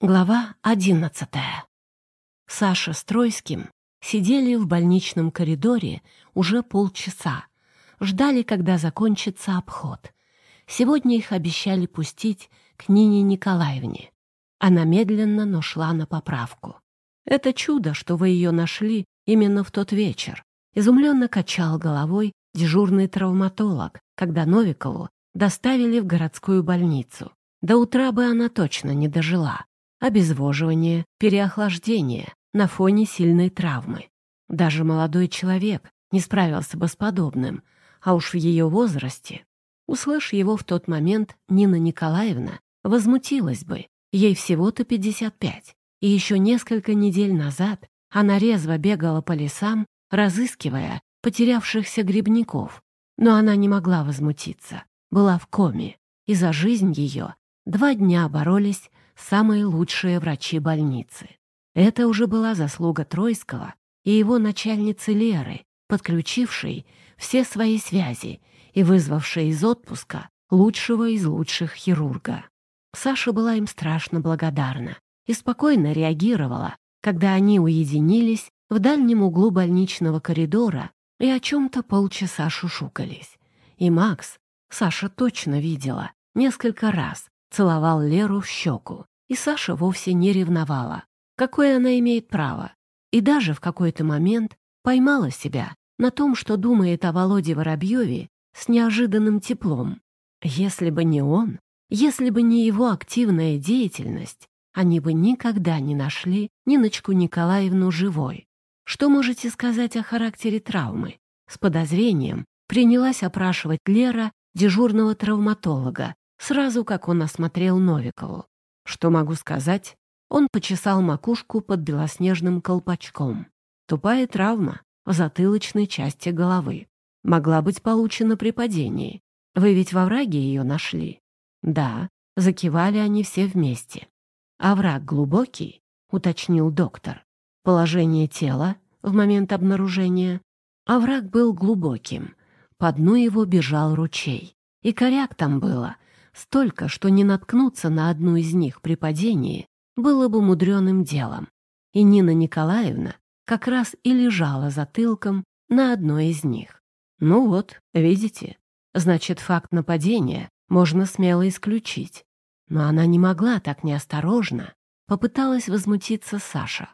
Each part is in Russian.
Глава одиннадцатая. Саша с Тройским сидели в больничном коридоре уже полчаса, ждали, когда закончится обход. Сегодня их обещали пустить к Нине Николаевне. Она медленно, но шла на поправку. «Это чудо, что вы ее нашли именно в тот вечер», изумленно качал головой дежурный травматолог, когда Новикову доставили в городскую больницу. До утра бы она точно не дожила обезвоживание, переохлаждение на фоне сильной травмы. Даже молодой человек не справился бы с подобным, а уж в ее возрасте. Услышь его в тот момент, Нина Николаевна возмутилась бы. Ей всего-то 55. И еще несколько недель назад она резво бегала по лесам, разыскивая потерявшихся грибников. Но она не могла возмутиться, была в коме, и за жизнь ее два дня боролись самые лучшие врачи больницы. Это уже была заслуга Тройского и его начальницы Леры, подключившей все свои связи и вызвавшей из отпуска лучшего из лучших хирурга. Саша была им страшно благодарна и спокойно реагировала, когда они уединились в дальнем углу больничного коридора и о чем-то полчаса шушукались. И Макс, Саша точно видела, несколько раз целовал Леру в щеку. И Саша вовсе не ревновала. Какое она имеет право? И даже в какой-то момент поймала себя на том, что думает о Володе Воробьеве с неожиданным теплом. Если бы не он, если бы не его активная деятельность, они бы никогда не нашли Ниночку Николаевну живой. Что можете сказать о характере травмы? С подозрением принялась опрашивать Лера дежурного травматолога, сразу как он осмотрел Новикову. Что могу сказать? Он почесал макушку под белоснежным колпачком. Тупая травма в затылочной части головы. Могла быть получена при падении. Вы ведь во враге ее нашли? Да, закивали они все вместе. Овраг глубокий, уточнил доктор. Положение тела в момент обнаружения. Овраг был глубоким. По дну его бежал ручей. И коряк там было — Столько, что не наткнуться на одну из них при падении было бы мудреным делом. И Нина Николаевна как раз и лежала затылком на одной из них. Ну вот, видите, значит, факт нападения можно смело исключить. Но она не могла так неосторожно. Попыталась возмутиться Саша.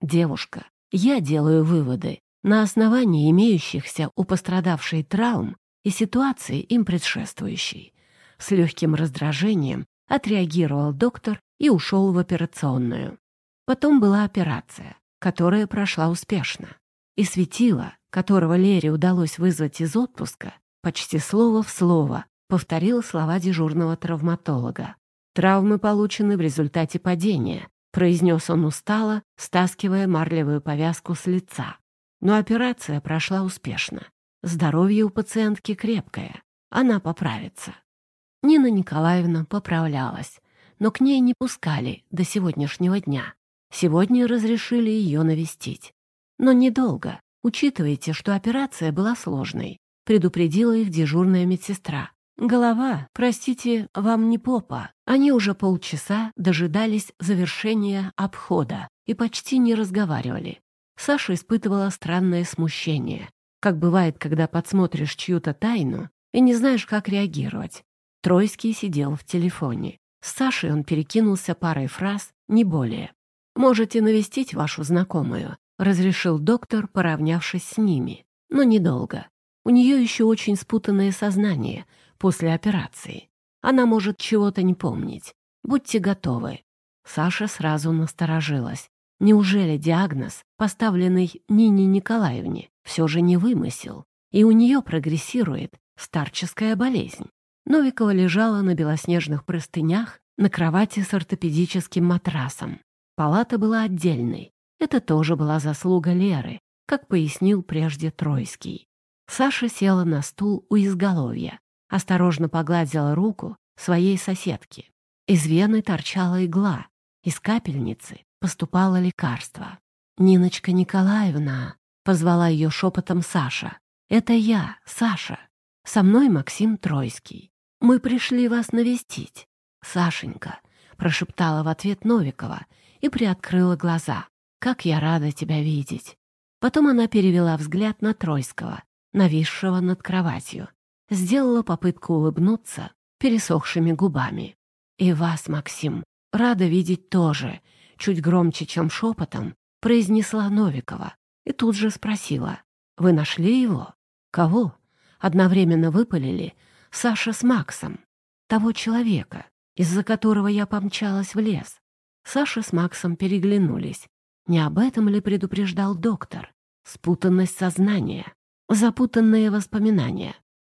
«Девушка, я делаю выводы на основании имеющихся у пострадавшей травм и ситуации им предшествующей. С легким раздражением отреагировал доктор и ушел в операционную. Потом была операция, которая прошла успешно. И светило, которого Лере удалось вызвать из отпуска, почти слово в слово повторил слова дежурного травматолога. «Травмы получены в результате падения», — произнес он устало, стаскивая марлевую повязку с лица. Но операция прошла успешно. Здоровье у пациентки крепкое. Она поправится. Нина Николаевна поправлялась, но к ней не пускали до сегодняшнего дня. Сегодня разрешили ее навестить. Но недолго. Учитывайте, что операция была сложной, предупредила их дежурная медсестра. Голова, простите, вам не попа. Они уже полчаса дожидались завершения обхода и почти не разговаривали. Саша испытывала странное смущение, как бывает, когда подсмотришь чью-то тайну и не знаешь, как реагировать. Тройский сидел в телефоне. С Сашей он перекинулся парой фраз, не более. «Можете навестить вашу знакомую», — разрешил доктор, поравнявшись с ними. «Но недолго. У нее еще очень спутанное сознание после операции. Она может чего-то не помнить. Будьте готовы». Саша сразу насторожилась. Неужели диагноз, поставленный Нине Николаевне, все же не вымысел, и у нее прогрессирует старческая болезнь? Новикова лежала на белоснежных простынях на кровати с ортопедическим матрасом. Палата была отдельной. Это тоже была заслуга Леры, как пояснил прежде Тройский. Саша села на стул у изголовья, осторожно погладила руку своей соседки. Из вены торчала игла, из капельницы поступало лекарство. «Ниночка Николаевна!» — позвала ее шепотом Саша. «Это я, Саша. Со мной Максим Тройский. Мы пришли вас навестить. Сашенька, прошептала в ответ Новикова и приоткрыла глаза. «Как я рада тебя видеть!» Потом она перевела взгляд на Тройского, нависшего над кроватью. Сделала попытку улыбнуться пересохшими губами. «И вас, Максим, рада видеть тоже», чуть громче, чем шепотом, произнесла Новикова и тут же спросила. «Вы нашли его?» «Кого?» Одновременно выпалили Саша с Максом. Того человека, из-за которого я помчалась в лес. Саша с Максом переглянулись. Не об этом ли предупреждал доктор? Спутанность сознания, запутанные воспоминания.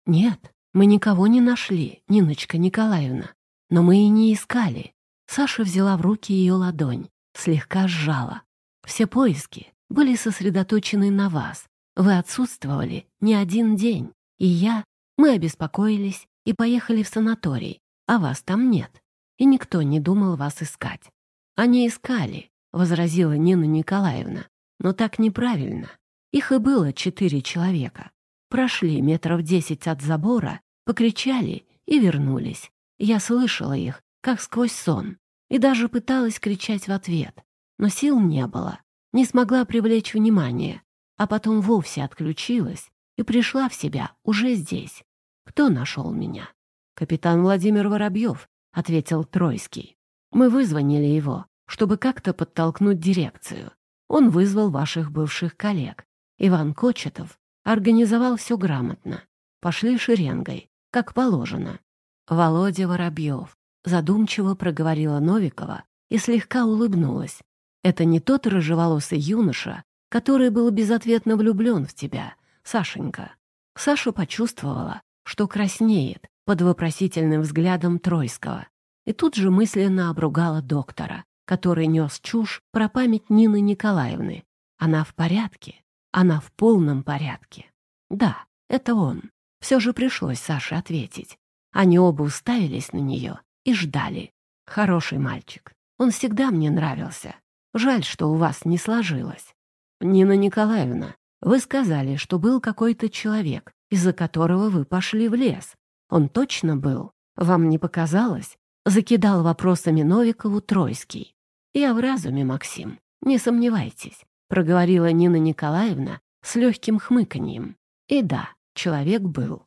Нет, мы никого не нашли, Ниночка Николаевна. Но мы и не искали. Саша взяла в руки ее ладонь, слегка сжала. Все поиски были сосредоточены на вас. Вы отсутствовали не один день. И я, мы обеспокоились и поехали в санаторий, а вас там нет. И никто не думал вас искать. Они искали, — возразила Нина Николаевна. Но так неправильно. Их и было четыре человека. Прошли метров десять от забора, покричали и вернулись. Я слышала их, как сквозь сон, и даже пыталась кричать в ответ. Но сил не было, не смогла привлечь внимание, а потом вовсе отключилась и пришла в себя уже здесь. Кто нашел меня? Капитан Владимир Воробьев, ответил Тройский. Мы вызвонили его, чтобы как-то подтолкнуть дирекцию. Он вызвал ваших бывших коллег. Иван Кочетов организовал все грамотно. Пошли шеренгой, как положено. Володя Воробьев задумчиво проговорила Новикова и слегка улыбнулась. Это не тот рыжеволосый юноша, который был безответно влюблен в тебя, Сашенька. Саша почувствовала, что краснеет под вопросительным взглядом Тройского, и тут же мысленно обругала доктора который нес чушь про память Нины Николаевны. Она в порядке, она в полном порядке. Да, это он. Все же пришлось Саше ответить. Они оба уставились на нее и ждали. Хороший мальчик. Он всегда мне нравился. Жаль, что у вас не сложилось. Нина Николаевна, вы сказали, что был какой-то человек, из-за которого вы пошли в лес. Он точно был? Вам не показалось? Закидал вопросами Новикову Тройский. «Я в разуме, Максим, не сомневайтесь», — проговорила Нина Николаевна с легким хмыканьем. И да, человек был.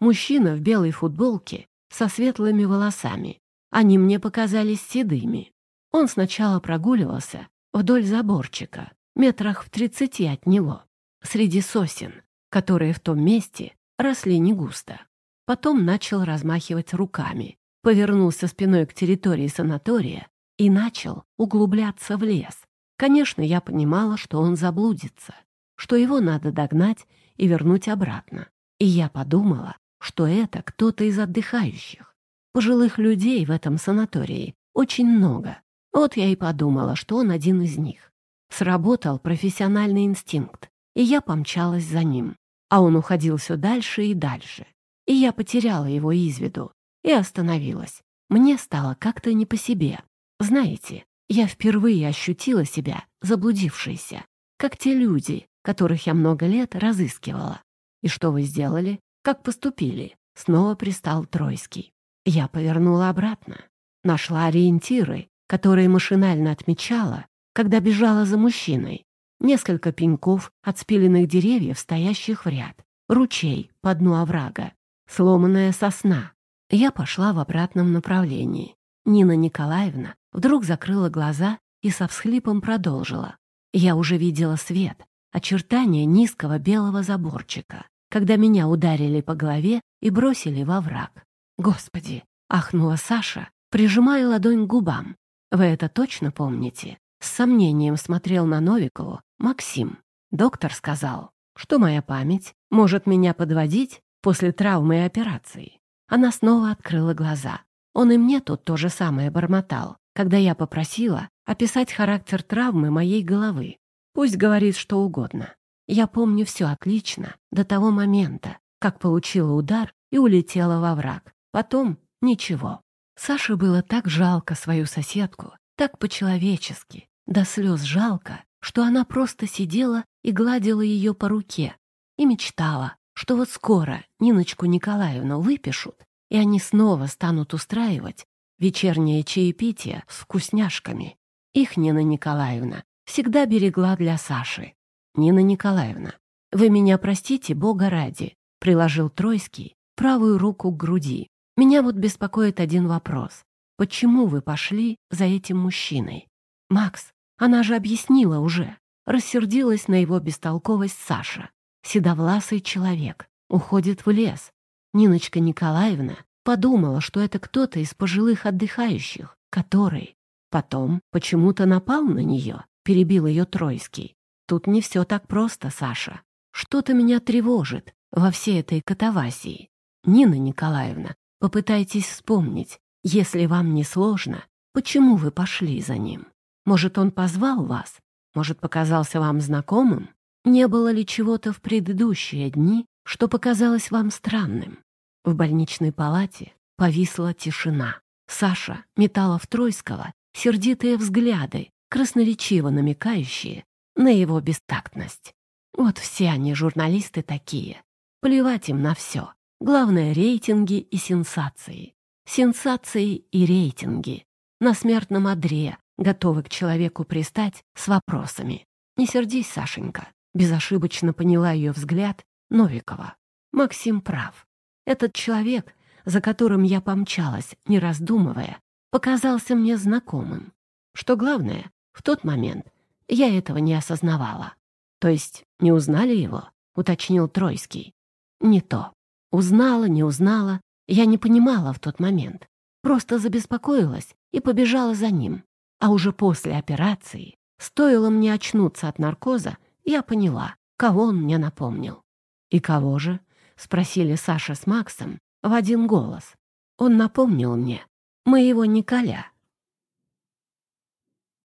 Мужчина в белой футболке со светлыми волосами. Они мне показались седыми. Он сначала прогуливался вдоль заборчика, метрах в тридцати от него, среди сосен, которые в том месте росли не густо. Потом начал размахивать руками, повернулся спиной к территории санатория и начал углубляться в лес. Конечно, я понимала, что он заблудится, что его надо догнать и вернуть обратно. И я подумала, что это кто-то из отдыхающих. Пожилых людей в этом санатории очень много. Вот я и подумала, что он один из них. Сработал профессиональный инстинкт, и я помчалась за ним. А он уходил все дальше и дальше. И я потеряла его из виду и остановилась. Мне стало как-то не по себе. Знаете, я впервые ощутила себя заблудившейся, как те люди, которых я много лет разыскивала. И что вы сделали? Как поступили? Снова пристал Тройский. Я повернула обратно. Нашла ориентиры, которые машинально отмечала, когда бежала за мужчиной. Несколько пеньков от спиленных деревьев, стоящих в ряд. Ручей по дну оврага. Сломанная сосна. Я пошла в обратном направлении. Нина Николаевна Вдруг закрыла глаза и со всхлипом продолжила. Я уже видела свет, очертания низкого белого заборчика, когда меня ударили по голове и бросили во враг. «Господи!» — ахнула Саша, прижимая ладонь к губам. «Вы это точно помните?» С сомнением смотрел на Новикову Максим. Доктор сказал, что моя память может меня подводить после травмы и операции. Она снова открыла глаза. Он и мне тут то же самое бормотал когда я попросила описать характер травмы моей головы. Пусть говорит что угодно. Я помню все отлично до того момента, как получила удар и улетела во враг. Потом ничего. Саше было так жалко свою соседку, так по-человечески, до слез жалко, что она просто сидела и гладила ее по руке и мечтала, что вот скоро Ниночку Николаевну выпишут, и они снова станут устраивать вечернее чаепитие с вкусняшками. Их Нина Николаевна всегда берегла для Саши. «Нина Николаевна, вы меня простите, Бога ради», — приложил Тройский правую руку к груди. «Меня вот беспокоит один вопрос. Почему вы пошли за этим мужчиной? Макс, она же объяснила уже. Рассердилась на его бестолковость Саша. Седовласый человек. Уходит в лес. Ниночка Николаевна подумала, что это кто-то из пожилых отдыхающих, который потом почему-то напал на нее, перебил ее Тройский. Тут не все так просто, Саша. Что-то меня тревожит во всей этой катавасии. Нина Николаевна, попытайтесь вспомнить, если вам не сложно, почему вы пошли за ним? Может, он позвал вас? Может, показался вам знакомым? Не было ли чего-то в предыдущие дни, что показалось вам странным? В больничной палате повисла тишина. Саша метала в Тройского сердитые взгляды, красноречиво намекающие на его бестактность. Вот все они, журналисты, такие. Плевать им на все. Главное — рейтинги и сенсации. Сенсации и рейтинги. На смертном одре, готовы к человеку пристать с вопросами. «Не сердись, Сашенька», — безошибочно поняла ее взгляд Новикова. Максим прав. Этот человек, за которым я помчалась, не раздумывая, показался мне знакомым. Что главное, в тот момент я этого не осознавала. То есть не узнали его, уточнил Тройский. Не то. Узнала, не узнала, я не понимала в тот момент. Просто забеспокоилась и побежала за ним. А уже после операции, стоило мне очнуться от наркоза, я поняла, кого он мне напомнил. «И кого же?» — спросили Саша с Максом в один голос. Он напомнил мне моего Николя.